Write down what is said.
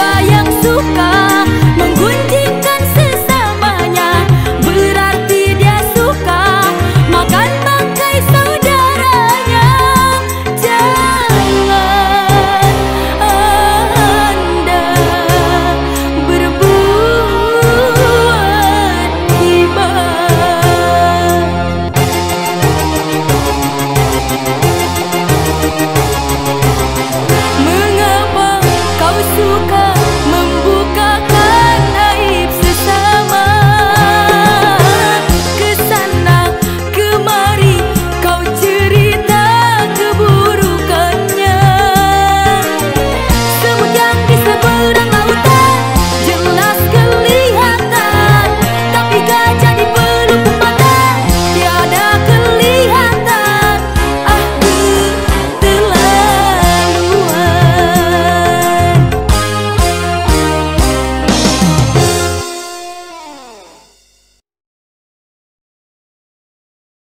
papaya